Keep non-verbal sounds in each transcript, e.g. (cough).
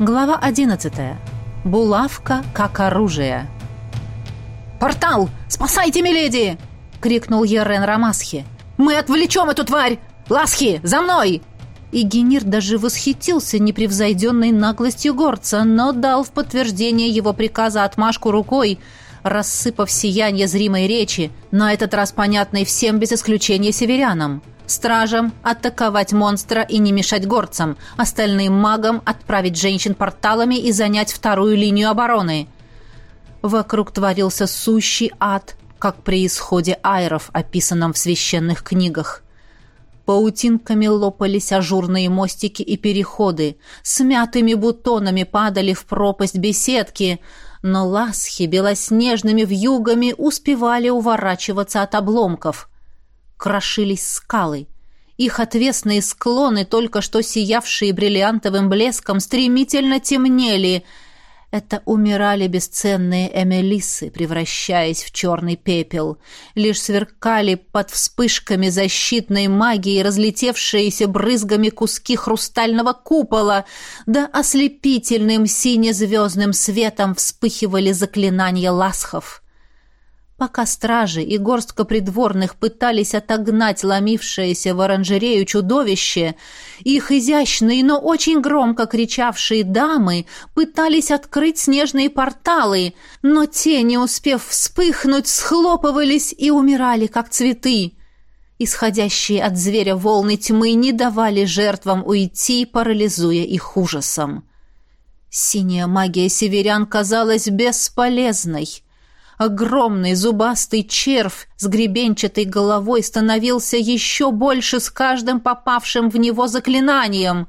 Глава 11. Булавка как оружие. «Портал! Спасайте, миледи!» — крикнул Ерен Рамасхи. «Мы отвлечем эту тварь! Ласхи, за мной!» И Генир даже восхитился непревзойденной наглостью горца, но дал в подтверждение его приказа отмашку рукой, рассыпав сияние зримой речи, на этот раз понятной всем без исключения северянам. Стражам атаковать монстра и не мешать горцам, остальным магам отправить женщин порталами и занять вторую линию обороны. Вокруг творился сущий ад, как при исходе айров, описанном в священных книгах. Паутинками лопались ажурные мостики и переходы, смятыми бутонами падали в пропасть беседки, но ласхи белоснежными вьюгами успевали уворачиваться от обломков крошились скалы. Их отвесные склоны, только что сиявшие бриллиантовым блеском, стремительно темнели. Это умирали бесценные эмелисы, превращаясь в черный пепел. Лишь сверкали под вспышками защитной магии разлетевшиеся брызгами куски хрустального купола, да ослепительным сине-звездным светом вспыхивали заклинания ласхов. Пока стражи и горстка придворных пытались отогнать ломившееся в оранжерею чудовище, их изящные, но очень громко кричавшие дамы пытались открыть снежные порталы, но те, не успев вспыхнуть, схлопывались и умирали, как цветы. Исходящие от зверя волны тьмы не давали жертвам уйти, парализуя их ужасом. Синяя магия северян казалась бесполезной — Огромный зубастый червь с гребенчатой головой становился еще больше с каждым попавшим в него заклинанием.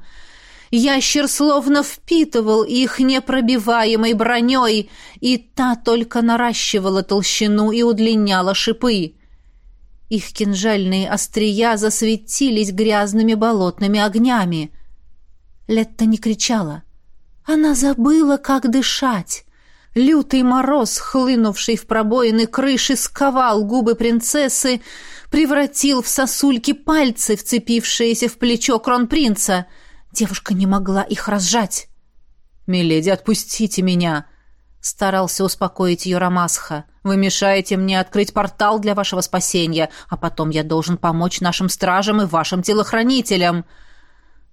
Ящер словно впитывал их непробиваемой броней, и та только наращивала толщину и удлиняла шипы. Их кинжальные острия засветились грязными болотными огнями. Летта не кричала. Она забыла, как дышать. Лютый мороз, хлынувший в пробоины крыши, сковал губы принцессы, превратил в сосульки пальцы, вцепившиеся в плечо кронпринца. Девушка не могла их разжать. «Миледи, отпустите меня!» — старался успокоить ее Рамасха. «Вы мешаете мне открыть портал для вашего спасения, а потом я должен помочь нашим стражам и вашим телохранителям».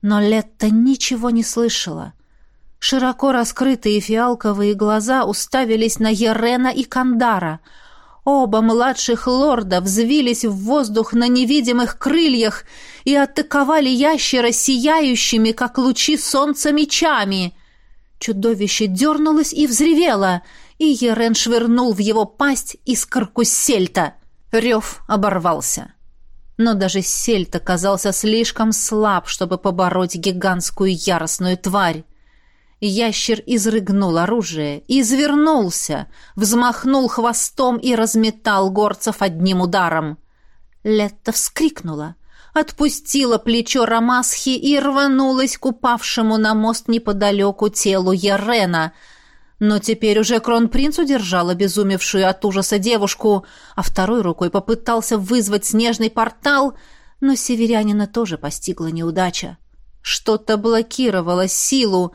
Но Летта ничего не слышала. Широко раскрытые фиалковые глаза уставились на Ерена и Кандара. Оба младших лорда взвились в воздух на невидимых крыльях и атаковали ящера сияющими, как лучи солнца, мечами. Чудовище дернулось и взревело, и Ерен швырнул в его пасть искорку сельта. Рев оборвался. Но даже сельт оказался слишком слаб, чтобы побороть гигантскую яростную тварь. Ящер изрыгнул оружие, извернулся, взмахнул хвостом и разметал горцев одним ударом. Летта вскрикнула, отпустила плечо Рамасхи и рванулась к упавшему на мост неподалеку телу Ярена. Но теперь уже кронпринц удержал обезумевшую от ужаса девушку, а второй рукой попытался вызвать снежный портал, но северянина тоже постигла неудача. Что-то блокировало силу,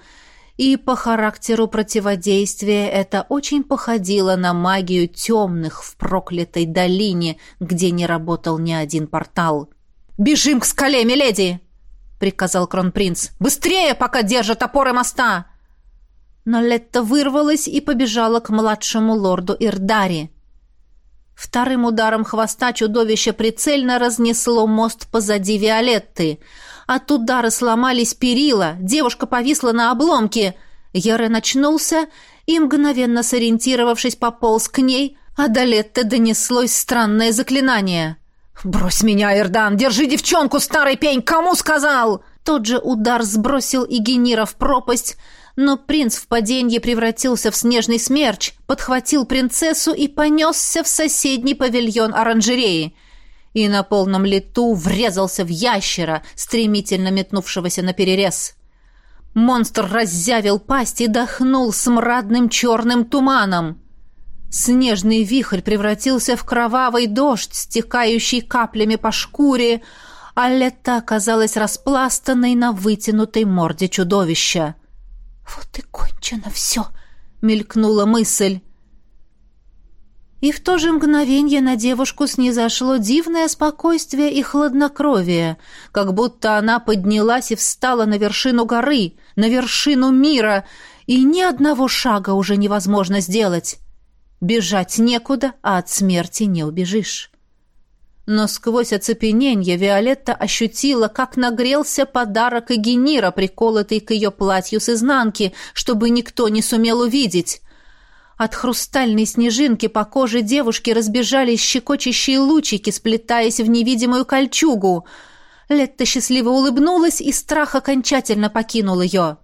и по характеру противодействия это очень походило на магию темных в проклятой долине, где не работал ни один портал. «Бежим к скале, миледи!» — приказал кронпринц. «Быстрее, пока держат опоры моста!» Но Летта вырвалась и побежала к младшему лорду Ирдари. Вторым ударом хвоста чудовище прицельно разнесло мост позади Виолетты — от удара сломались перила, девушка повисла на обломке. Ярен очнулся и, мгновенно сориентировавшись, пополз к ней, а до Летты донеслось странное заклинание. «Брось меня, Эрдан! Держи девчонку, старый пень! Кому сказал?» Тот же удар сбросил Игенира в пропасть, но принц в паденье превратился в снежный смерч, подхватил принцессу и понесся в соседний павильон оранжереи и на полном лету врезался в ящера, стремительно метнувшегося на перерез. Монстр раззявил пасть и дохнул смрадным черным туманом. Снежный вихрь превратился в кровавый дождь, стекающий каплями по шкуре, а лето оказалась распластанной на вытянутой морде чудовища. «Вот и кончено все!» — мелькнула мысль. И в то же мгновение на девушку снизошло дивное спокойствие и хладнокровие, как будто она поднялась и встала на вершину горы, на вершину мира, и ни одного шага уже невозможно сделать. Бежать некуда, а от смерти не убежишь. Но сквозь оцепенение Виолетта ощутила, как нагрелся подарок Эгенира, приколотый к ее платью с изнанки, чтобы никто не сумел увидеть. От хрустальной снежинки по коже девушки разбежались щекочущие лучики, сплетаясь в невидимую кольчугу. Летта счастливо улыбнулась, и страх окончательно покинул ее.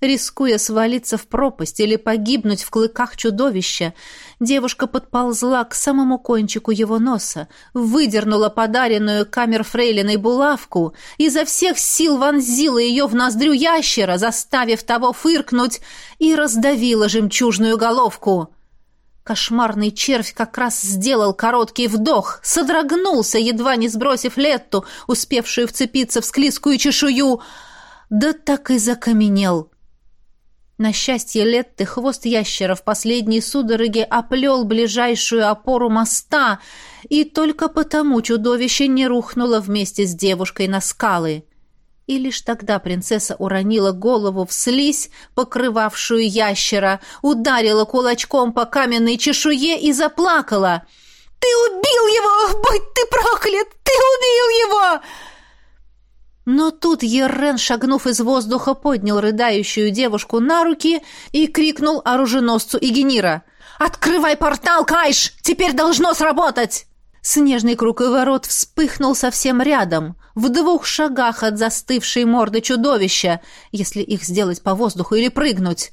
Рискуя свалиться в пропасть или погибнуть в клыках чудовища, девушка подползла к самому кончику его носа, выдернула подаренную камер фрейлиной булавку, изо всех сил вонзила ее в ноздрю ящера, заставив того фыркнуть, и раздавила жемчужную головку. Кошмарный червь как раз сделал короткий вдох, содрогнулся, едва не сбросив Летту, успевшую вцепиться в склизкую чешую, да так и закаменел — на счастье Летты хвост ящера в последней судороге оплел ближайшую опору моста, и только потому чудовище не рухнуло вместе с девушкой на скалы. И лишь тогда принцесса уронила голову в слизь, покрывавшую ящера, ударила кулачком по каменной чешуе и заплакала. «Ты убил его! Будь ты проклят! Ты убил его!» Но тут Еррен, шагнув из воздуха, поднял рыдающую девушку на руки и крикнул оруженосцу Игенира. «Открывай портал, Кайш! Теперь должно сработать!» Снежный круг и ворот вспыхнул совсем рядом, в двух шагах от застывшей морды чудовища, если их сделать по воздуху или прыгнуть.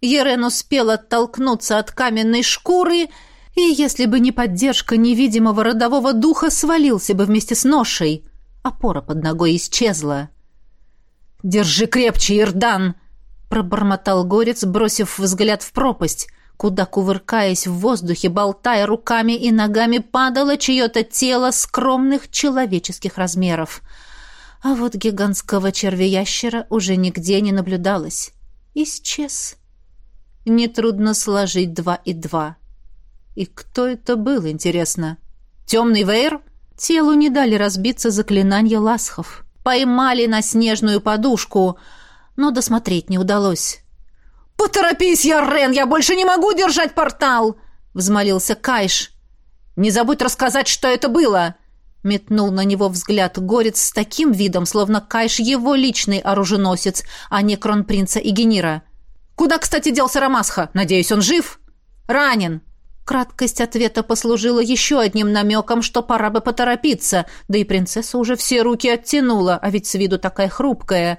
Ерен успел оттолкнуться от каменной шкуры, и, если бы не поддержка невидимого родового духа, свалился бы вместе с ношей — Опора под ногой исчезла. «Держи крепче, Ирдан!» — пробормотал горец, бросив взгляд в пропасть, куда, кувыркаясь в воздухе, болтая руками и ногами, падало чье-то тело скромных человеческих размеров. А вот гигантского червя-ящера уже нигде не наблюдалось. Исчез. Нетрудно сложить два и два. И кто это был, интересно? Темный Вейр? Телу не дали разбиться заклинания ласхов. Поймали на снежную подушку, но досмотреть не удалось. «Поторопись, Яррен, я больше не могу держать портал!» — взмолился Кайш. «Не забудь рассказать, что это было!» Метнул на него взгляд горец с таким видом, словно Кайш его личный оруженосец, а не кронпринца Игенира. «Куда, кстати, делся Рамасха? Надеюсь, он жив?» «Ранен!» Краткость ответа послужила еще одним намеком, что пора бы поторопиться, да и принцесса уже все руки оттянула, а ведь с виду такая хрупкая.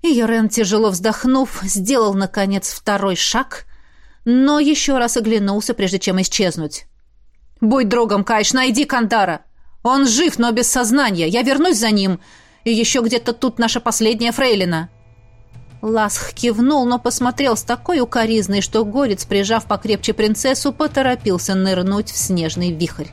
И Йорен, тяжело вздохнув, сделал, наконец, второй шаг, но еще раз оглянулся, прежде чем исчезнуть. «Будь другом, Кайш, найди Кандара! Он жив, но без сознания. Я вернусь за ним. И еще где-то тут наша последняя фрейлина». Ласх кивнул, но посмотрел с такой укоризной, что горец, прижав покрепче принцессу, поторопился нырнуть в снежный вихрь.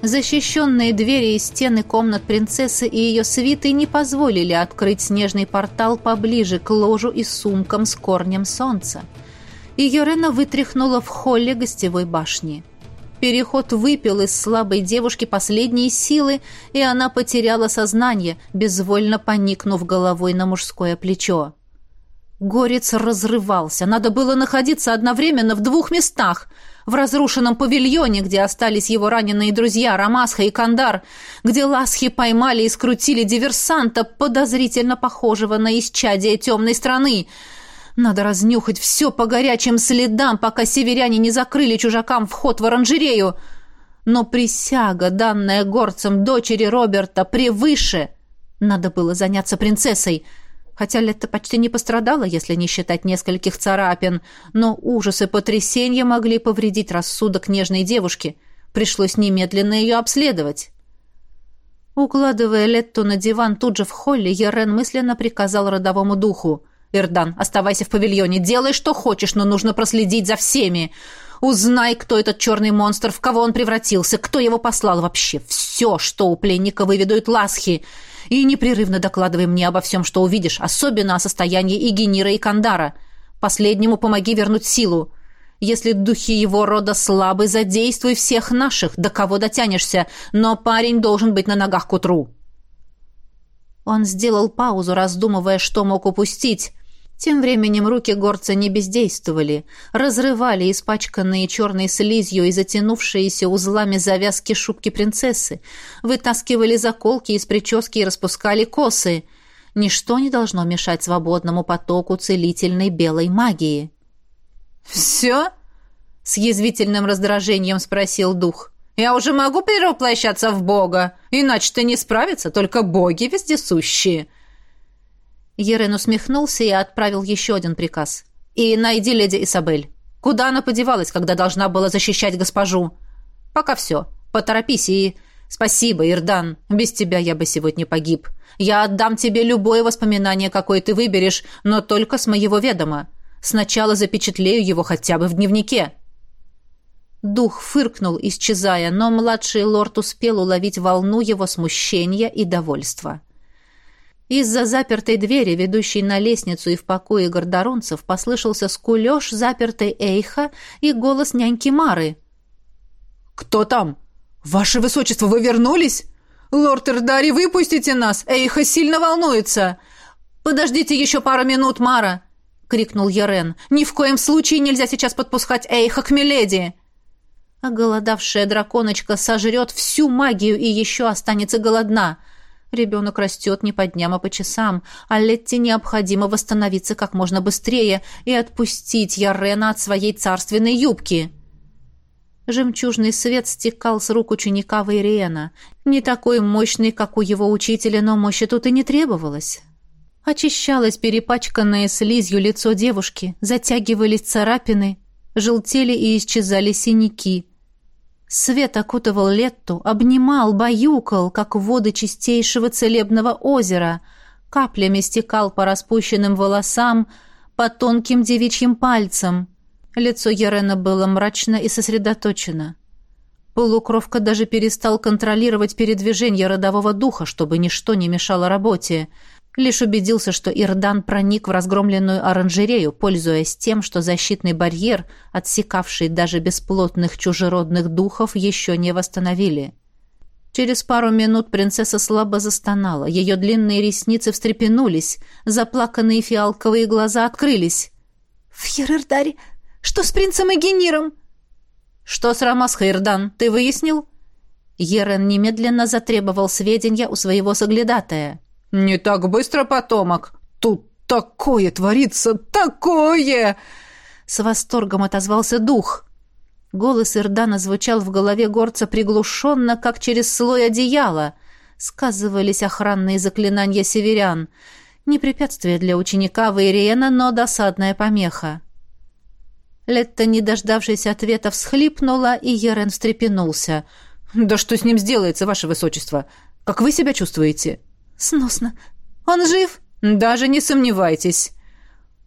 Защищенные двери и стены комнат принцессы и ее свиты не позволили открыть снежный портал поближе к ложу и сумкам с корнем солнца и Йорена вытряхнула в холле гостевой башни. Переход выпил из слабой девушки последние силы, и она потеряла сознание, безвольно поникнув головой на мужское плечо. Горец разрывался. Надо было находиться одновременно в двух местах. В разрушенном павильоне, где остались его раненые друзья Рамасха и Кандар, где ласхи поймали и скрутили диверсанта, подозрительно похожего на исчадие темной страны, надо разнюхать все по горячим следам, пока северяне не закрыли чужакам вход в оранжерею. Но присяга, данная горцам дочери Роберта, превыше. Надо было заняться принцессой. Хотя Летта почти не пострадала, если не считать нескольких царапин, но ужасы потрясения могли повредить рассудок нежной девушки. Пришлось немедленно ее обследовать. Укладывая Летту на диван тут же в холле, Ерен мысленно приказал родовому духу — Ирдан, оставайся в павильоне, делай, что хочешь, но нужно проследить за всеми. Узнай, кто этот черный монстр, в кого он превратился, кто его послал вообще. Все, что у пленника выведут ласхи. И непрерывно докладывай мне обо всем, что увидишь, особенно о состоянии Игенира и Кандара. Последнему помоги вернуть силу. Если духи его рода слабы, задействуй всех наших, до кого дотянешься, но парень должен быть на ногах к утру». Он сделал паузу, раздумывая, что мог упустить, тем временем руки горца не бездействовали, разрывали испачканные черной слизью и затянувшиеся узлами завязки шубки принцессы, вытаскивали заколки из прически и распускали косы. Ничто не должно мешать свободному потоку целительной белой магии. «Все?» — с язвительным раздражением спросил дух. «Я уже могу перевоплощаться в бога, иначе ты не справится, только боги вездесущие». Ерен усмехнулся и отправил еще один приказ. «И найди леди Исабель. Куда она подевалась, когда должна была защищать госпожу? Пока все. Поторопись и... Спасибо, Ирдан. Без тебя я бы сегодня погиб. Я отдам тебе любое воспоминание, какое ты выберешь, но только с моего ведома. Сначала запечатлею его хотя бы в дневнике». Дух фыркнул, исчезая, но младший лорд успел уловить волну его смущения и довольства. Из-за запертой двери, ведущей на лестницу и в покое гордоронцев, послышался скулеж запертой Эйха и голос няньки Мары. «Кто там? Ваше Высочество, вы вернулись? Лорд Эрдари, выпустите нас! Эйха сильно волнуется!» «Подождите еще пару минут, Мара!» — крикнул Ярен. «Ни в коем случае нельзя сейчас подпускать Эйха к Миледи!» Оголодавшая драконочка сожрет всю магию и еще останется голодна — Ребенок растет не по дням, а по часам, а Летти необходимо восстановиться как можно быстрее и отпустить Ярена от своей царственной юбки. Жемчужный свет стекал с рук ученика Вейриена. Не такой мощный, как у его учителя, но мощи тут и не требовалось. Очищалось перепачканное слизью лицо девушки, затягивались царапины, желтели и исчезали синяки — Свет окутывал Летту, обнимал, баюкал, как воды чистейшего целебного озера, каплями стекал по распущенным волосам, по тонким девичьим пальцам. Лицо Ярена было мрачно и сосредоточено. Полукровка даже перестал контролировать передвижение родового духа, чтобы ничто не мешало работе — Лишь убедился, что Ирдан проник в разгромленную оранжерею, пользуясь тем, что защитный барьер, отсекавший даже бесплотных чужеродных духов, еще не восстановили. Через пару минут принцесса слабо застонала, ее длинные ресницы встрепенулись, заплаканные фиалковые глаза открылись. «Фьер что с принцем Эгениром?» «Что с Рамасхой, Ирдан, ты выяснил?» Ерен немедленно затребовал сведения у своего соглядатая. «Не так быстро, потомок! Тут такое творится, такое!» С восторгом отозвался дух. Голос Ирдана звучал в голове горца приглушенно, как через слой одеяла. Сказывались охранные заклинания северян. Не препятствие для ученика Вейриена, но досадная помеха. Летта, не дождавшись ответа, всхлипнула, и Ерен встрепенулся. «Да что с ним сделается, ваше высочество? Как вы себя чувствуете?» «Сносно. Он жив?» «Даже не сомневайтесь».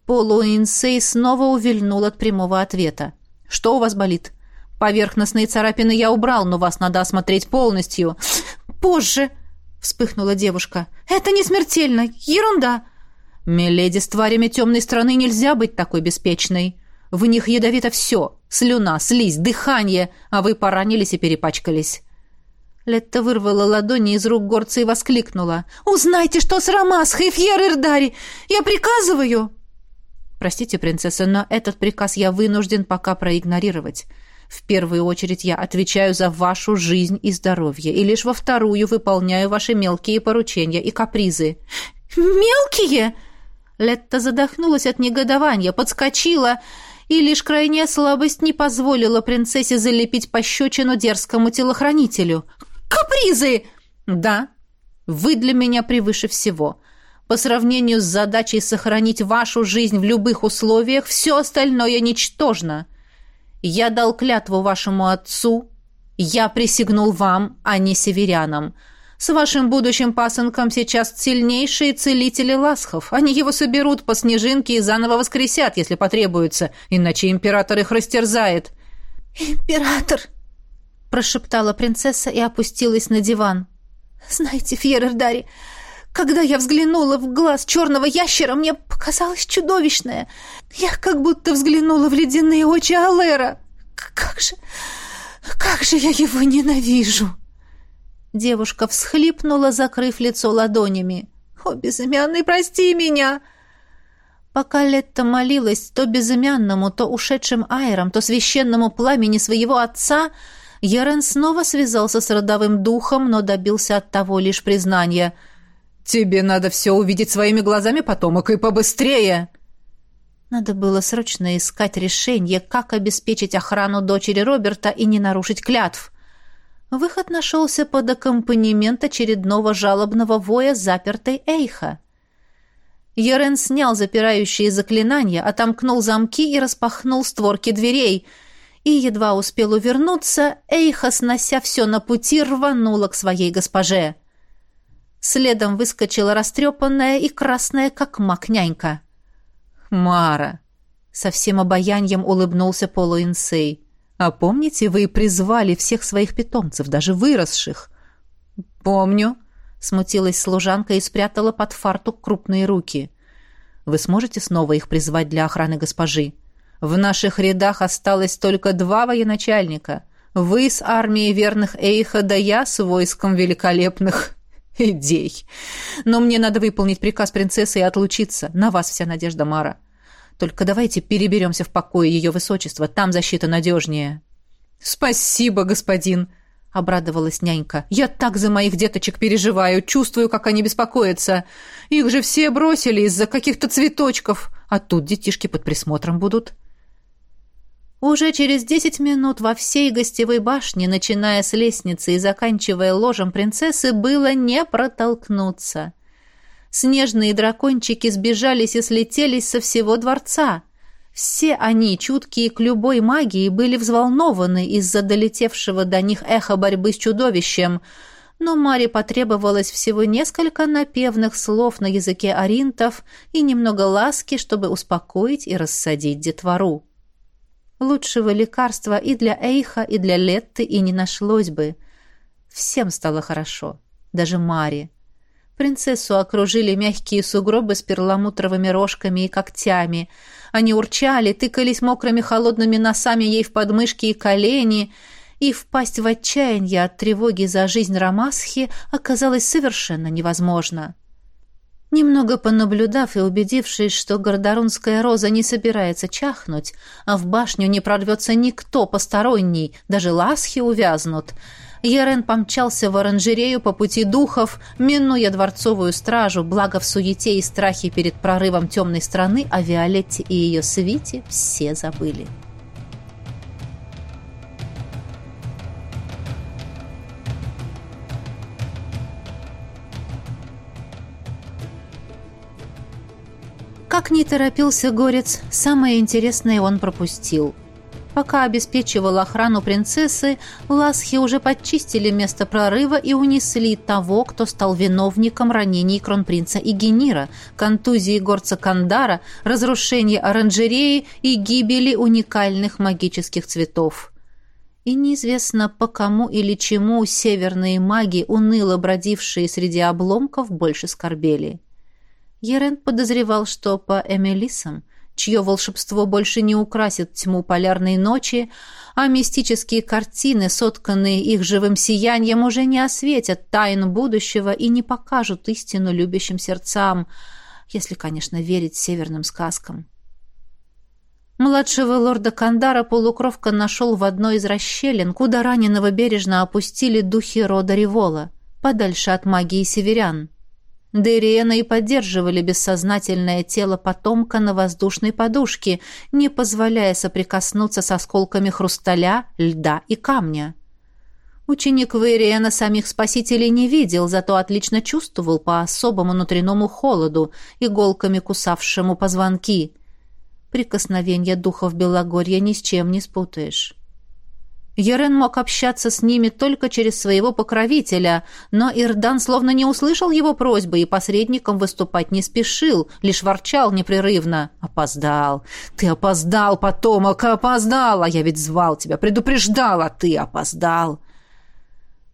Полуинсей снова увильнул от прямого ответа. «Что у вас болит?» «Поверхностные царапины я убрал, но вас надо осмотреть полностью». «Позже!» — вспыхнула девушка. «Это не смертельно. Ерунда!» «Миледи, с тварями темной страны нельзя быть такой беспечной. В них ядовито все. Слюна, слизь, дыхание, а вы поранились и перепачкались». Летта вырвала ладони из рук горца и воскликнула. «Узнайте, что с Рамасхой, Фьер Ирдари! Я приказываю!» «Простите, принцесса, но этот приказ я вынужден пока проигнорировать. В первую очередь я отвечаю за вашу жизнь и здоровье, и лишь во вторую выполняю ваши мелкие поручения и капризы». «Мелкие?» Летта задохнулась от негодования, подскочила, и лишь крайняя слабость не позволила принцессе залепить пощечину дерзкому телохранителю. Капризы!» «Да, вы для меня превыше всего. По сравнению с задачей сохранить вашу жизнь в любых условиях, все остальное ничтожно. Я дал клятву вашему отцу, я присягнул вам, а не северянам. С вашим будущим пасынком сейчас сильнейшие целители ласхов. Они его соберут по снежинке и заново воскресят, если потребуется, иначе император их растерзает. «Император!» — прошептала принцесса и опустилась на диван. «Знаете, Фьерердари, когда я взглянула в глаз черного ящера, мне показалось чудовищное. Я как будто взглянула в ледяные очи Алера. Как же... как же я его ненавижу!» Девушка всхлипнула, закрыв лицо ладонями. «О, безымянный, прости меня!» Пока Летта молилась то безымянному, то ушедшим айрам, то священному пламени своего отца, Ярен снова связался с родовым духом, но добился от того лишь признания. «Тебе надо все увидеть своими глазами, потомок, и побыстрее!» Надо было срочно искать решение, как обеспечить охрану дочери Роберта и не нарушить клятв. Выход нашелся под аккомпанемент очередного жалобного воя запертой Эйха. Йорен снял запирающие заклинания, отомкнул замки и распахнул створки дверей. И едва успел увернуться, Эйха, снося все на пути, рванула к своей госпоже. Следом выскочила растрепанная и красная, как мак нянька. «Мара!» — со всем обаянием улыбнулся полуинсей. «А помните, вы призвали всех своих питомцев, даже выросших?» «Помню», Смутилась служанка и спрятала под фартук крупные руки. «Вы сможете снова их призвать для охраны госпожи? В наших рядах осталось только два военачальника. Вы с армией верных Эйха, да я с войском великолепных (laughs) идей. Но мне надо выполнить приказ принцессы и отлучиться. На вас вся надежда, Мара. Только давайте переберемся в покое ее высочества. Там защита надежнее». «Спасибо, господин!» — обрадовалась нянька. «Я так за моих деточек переживаю, чувствую, как они беспокоятся. Их же все бросили из-за каких-то цветочков, а тут детишки под присмотром будут». Уже через десять минут во всей гостевой башне, начиная с лестницы и заканчивая ложем принцессы, было не протолкнуться. Снежные дракончики сбежались и слетелись со всего дворца — все они, чуткие к любой магии, были взволнованы из-за долетевшего до них эха борьбы с чудовищем, но Маре потребовалось всего несколько напевных слов на языке аринтов и немного ласки, чтобы успокоить и рассадить детвору. Лучшего лекарства и для Эйха, и для Летты и не нашлось бы. Всем стало хорошо, даже Маре. Принцессу окружили мягкие сугробы с перламутровыми рожками и когтями — они урчали, тыкались мокрыми холодными носами ей в подмышки и колени, и впасть в отчаяние от тревоги за жизнь Рамасхи оказалось совершенно невозможно. Немного понаблюдав и убедившись, что гордорунская роза не собирается чахнуть, а в башню не прорвется никто посторонний, даже ласхи увязнут — Ерен помчался в оранжерею по пути духов, минуя дворцовую стражу, благо в суете и страхе перед прорывом темной страны о Виолетте и ее свите все забыли. Как ни торопился Горец, самое интересное он пропустил – Пока обеспечивал охрану принцессы, ласхи уже подчистили место прорыва и унесли того, кто стал виновником ранений кронпринца Игенира, контузии горца Кандара, разрушения оранжереи и гибели уникальных магических цветов. И неизвестно, по кому или чему северные маги, уныло бродившие среди обломков, больше скорбели. Ерен подозревал, что по Эмилисам – чье волшебство больше не украсит тьму полярной ночи, а мистические картины, сотканные их живым сиянием, уже не осветят тайн будущего и не покажут истину любящим сердцам, если, конечно, верить северным сказкам. Младшего лорда Кандара полукровка нашел в одной из расщелин, куда раненого бережно опустили духи рода Револа, подальше от магии северян. Дериена и поддерживали бессознательное тело потомка на воздушной подушке, не позволяя соприкоснуться с осколками хрусталя, льда и камня. Ученик Вейриена самих спасителей не видел, зато отлично чувствовал по особому внутреннему холоду, иголками кусавшему позвонки. Прикосновение духов Белогорья ни с чем не спутаешь. Ерен мог общаться с ними только через своего покровителя, но Ирдан словно не услышал его просьбы и посредником выступать не спешил, лишь ворчал непрерывно. «Опоздал! Ты опоздал, потомок, опоздал! А я ведь звал тебя, предупреждал, а ты опоздал!»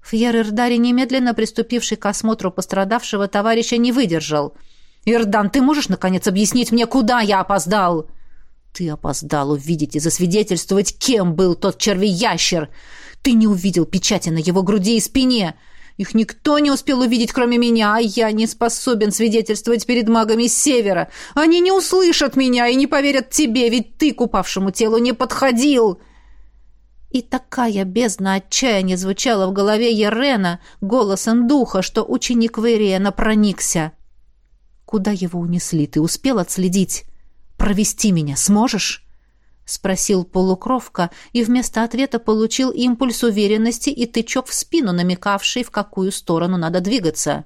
Фьер Ирдари, немедленно приступивший к осмотру пострадавшего товарища, не выдержал. «Ирдан, ты можешь, наконец, объяснить мне, куда я опоздал?» Ты опоздал увидеть и засвидетельствовать, кем был тот червей-ящер. Ты не увидел печати на его груди и спине. Их никто не успел увидеть, кроме меня, а я не способен свидетельствовать перед магами севера. Они не услышат меня и не поверят тебе, ведь ты к упавшему телу не подходил». И такая бездна отчаяния звучала в голове Ерена голосом духа, что ученик Вериена проникся. «Куда его унесли? Ты успел отследить?» Провести меня сможешь?» — спросил полукровка, и вместо ответа получил импульс уверенности и тычок в спину, намекавший, в какую сторону надо двигаться.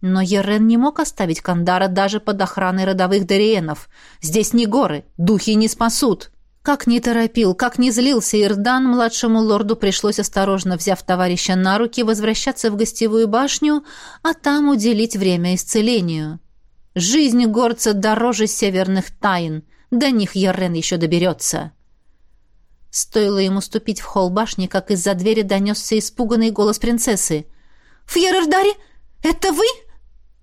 Но Ерен не мог оставить Кандара даже под охраной родовых Дариенов. Здесь не горы, духи не спасут. Как ни торопил, как ни злился Ирдан, младшему лорду пришлось осторожно, взяв товарища на руки, возвращаться в гостевую башню, а там уделить время исцелению. Жизнь горца дороже северных тайн. До них Ярен еще доберется. Стоило ему ступить в холл башни, как из-за двери донесся испуганный голос принцессы. «Фьерердари, это вы?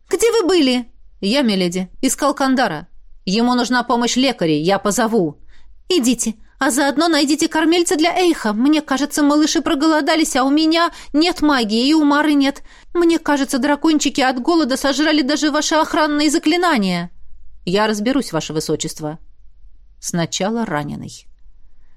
Где вы были?» «Я, миледи, искал Кандара. Ему нужна помощь лекарей, я позову». «Идите, а заодно найдите кормильца для Эйха. Мне кажется, малыши проголодались, а у меня нет магии и у Мары нет. Мне кажется, дракончики от голода сожрали даже ваши охранные заклинания. Я разберусь, ваше высочество. Сначала раненый.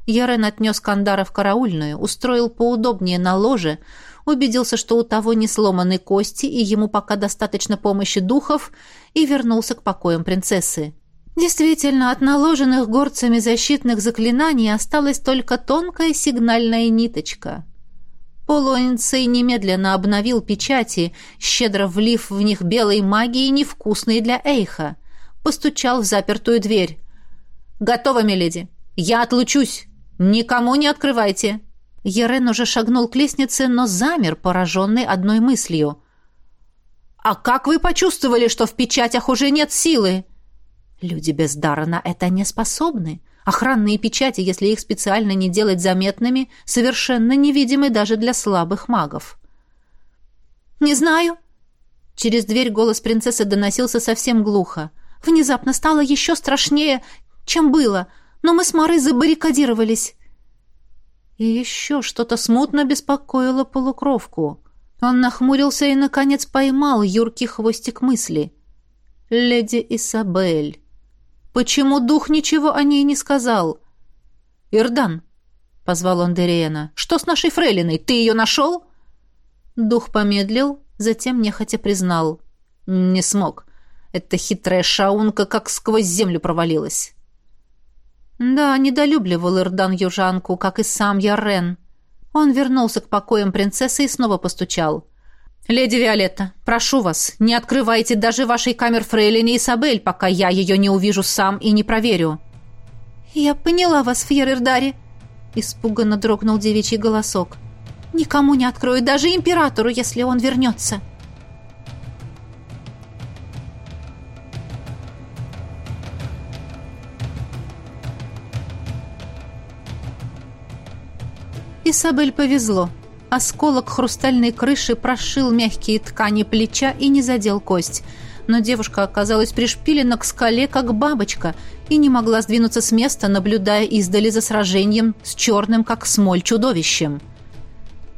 Ярен отнес Кандара в караульную, устроил поудобнее на ложе, убедился, что у того не сломаны кости и ему пока достаточно помощи духов, и вернулся к покоям принцессы. Действительно, от наложенных горцами защитных заклинаний осталась только тонкая сигнальная ниточка. Полуэнцей немедленно обновил печати, щедро влив в них белой магии, невкусной для Эйха. Постучал в запертую дверь. «Готово, миледи! Я отлучусь! Никому не открывайте!» Ерен уже шагнул к лестнице, но замер, пораженный одной мыслью. «А как вы почувствовали, что в печатях уже нет силы?» Люди без дара на это не способны. Охранные печати, если их специально не делать заметными, совершенно невидимы даже для слабых магов. «Не знаю». Через дверь голос принцессы доносился совсем глухо. Внезапно стало еще страшнее, чем было, но мы с Марой забаррикадировались. И еще что-то смутно беспокоило полукровку. Он нахмурился и, наконец, поймал юркий хвостик мысли. «Леди Исабель». Почему дух ничего о ней не сказал? Ирдан, позвал он Дериена. Что с нашей фрейлиной? Ты ее нашел?» Дух помедлил, затем нехотя признал. «Не смог. Эта хитрая шаунка как сквозь землю провалилась». Да, недолюбливал Ирдан южанку, как и сам Ярен. Он вернулся к покоям принцессы и снова постучал. «Леди Виолетта, прошу вас, не открывайте даже вашей камер фрейлине Исабель, пока я ее не увижу сам и не проверю». «Я поняла вас, Фьерердари», — испуганно дрогнул девичий голосок. «Никому не открою, даже императору, если он вернется». Исабель повезло. Осколок хрустальной крыши прошил мягкие ткани плеча и не задел кость. Но девушка оказалась пришпилена к скале, как бабочка, и не могла сдвинуться с места, наблюдая издали за сражением с черным, как смоль, чудовищем.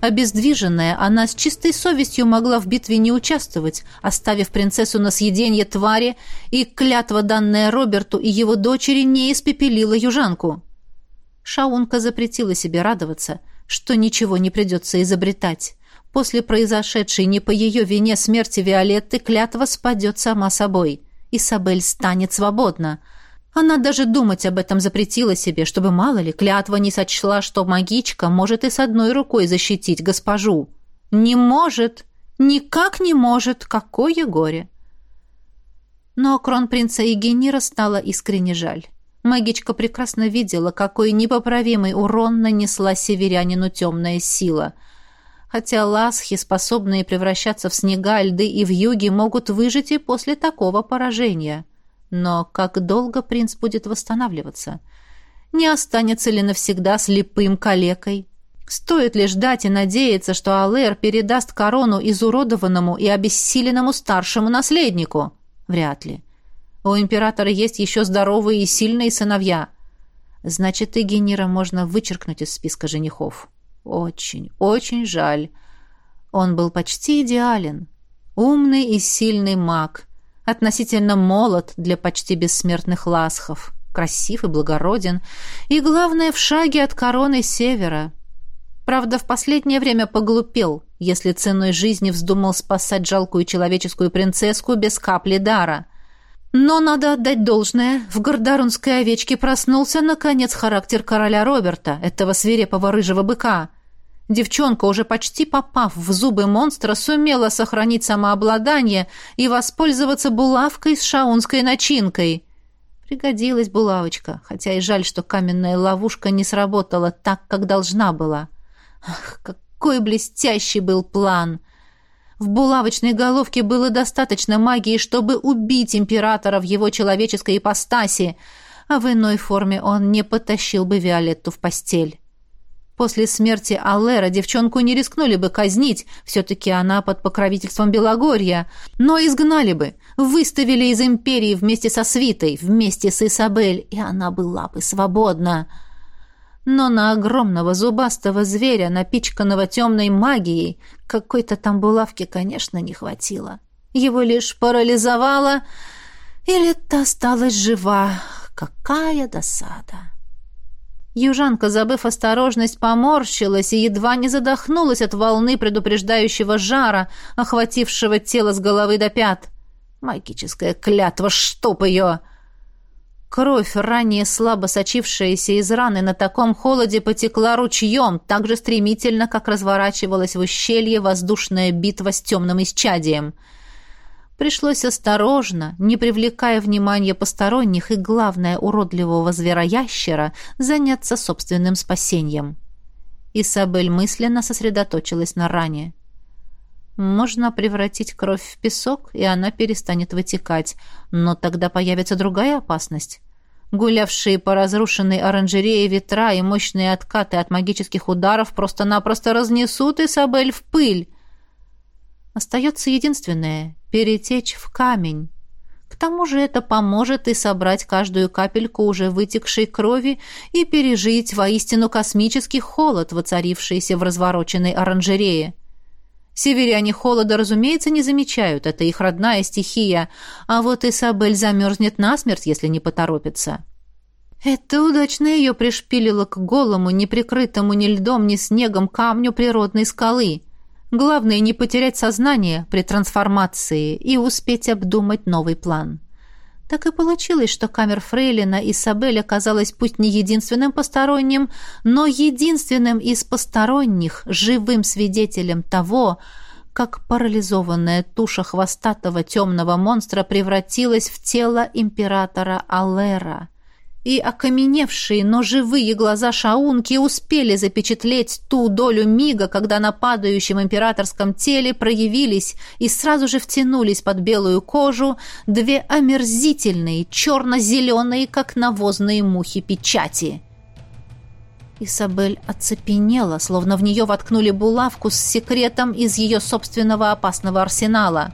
Обездвиженная, она с чистой совестью могла в битве не участвовать, оставив принцессу на съеденье твари, и клятва, данная Роберту и его дочери, не испепелила южанку. Шаунка запретила себе радоваться – что ничего не придется изобретать. После произошедшей не по ее вине смерти Виолетты клятва спадет сама собой. Исабель станет свободна. Она даже думать об этом запретила себе, чтобы, мало ли, клятва не сочла, что магичка может и с одной рукой защитить госпожу. Не может! Никак не может! Какое горе! Но кронпринца Егенира стало искренне жаль. Магичка прекрасно видела, какой непоправимый урон нанесла северянину темная сила. Хотя ласхи, способные превращаться в снега, льды и в юге, могут выжить и после такого поражения. Но как долго принц будет восстанавливаться? Не останется ли навсегда слепым калекой? Стоит ли ждать и надеяться, что Алэр передаст корону изуродованному и обессиленному старшему наследнику? Вряд ли. У императора есть еще здоровые и сильные сыновья. Значит, и Генера можно вычеркнуть из списка женихов. Очень, очень жаль. Он был почти идеален. Умный и сильный маг. Относительно молод для почти бессмертных ласхов. Красив и благороден. И, главное, в шаге от короны севера. Правда, в последнее время поглупел, если ценой жизни вздумал спасать жалкую человеческую принцесску без капли дара. Но надо отдать должное, в гордарунской овечке проснулся, наконец, характер короля Роберта, этого свирепого рыжего быка. Девчонка, уже почти попав в зубы монстра, сумела сохранить самообладание и воспользоваться булавкой с шаунской начинкой. Пригодилась булавочка, хотя и жаль, что каменная ловушка не сработала так, как должна была. Ах, какой блестящий был план! — в булавочной головке было достаточно магии, чтобы убить императора в его человеческой ипостаси, а в иной форме он не потащил бы Виолетту в постель. После смерти Аллера девчонку не рискнули бы казнить, все-таки она под покровительством Белогорья, но изгнали бы, выставили из империи вместе со свитой, вместе с Исабель, и она была бы свободна но на огромного зубастого зверя, напичканного темной магией, какой-то там булавки, конечно, не хватило. Его лишь парализовало, и Летта осталась жива. Какая досада! Южанка, забыв осторожность, поморщилась и едва не задохнулась от волны предупреждающего жара, охватившего тело с головы до пят. Магическая клятва, чтоб ее! — Кровь, ранее слабо сочившаяся из раны на таком холоде, потекла ручьем, так же стремительно, как разворачивалась в ущелье воздушная битва с темным исчадием. Пришлось осторожно, не привлекая внимания посторонних и, главное, уродливого звероящера, заняться собственным спасением. Исабель мысленно сосредоточилась на ране. Можно превратить кровь в песок, и она перестанет вытекать, но тогда появится другая опасность. Гулявшие по разрушенной оранжерее ветра и мощные откаты от магических ударов просто-напросто разнесут Исабель в пыль. Остается единственное — перетечь в камень. К тому же это поможет и собрать каждую капельку уже вытекшей крови и пережить воистину космический холод, воцарившийся в развороченной оранжерее. Северяне холода, разумеется, не замечают, это их родная стихия, а вот Исабель замерзнет насмерть, если не поторопится. Это удачно ее пришпилило к голому, неприкрытому ни льдом, ни снегом камню природной скалы. Главное не потерять сознание при трансформации и успеть обдумать новый план. Так и получилось, что камер Фрейлина Исабель оказалась пусть не единственным посторонним, но единственным из посторонних живым свидетелем того, как парализованная туша хвостатого темного монстра превратилась в тело императора Аллера и окаменевшие, но живые глаза шаунки успели запечатлеть ту долю мига, когда на падающем императорском теле проявились и сразу же втянулись под белую кожу две омерзительные, черно-зеленые, как навозные мухи, печати. Исабель оцепенела, словно в нее воткнули булавку с секретом из ее собственного опасного арсенала.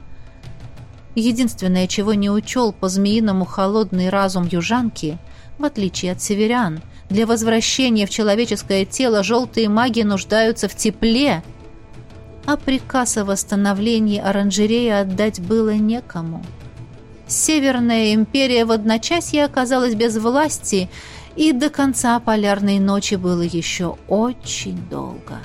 Единственное, чего не учел по-змеиному холодный разум южанки — в отличие от северян, для возвращения в человеческое тело желтые маги нуждаются в тепле, а приказ о восстановлении оранжереи отдать было некому. Северная империя в одночасье оказалась без власти, и до конца полярной ночи было еще очень долго.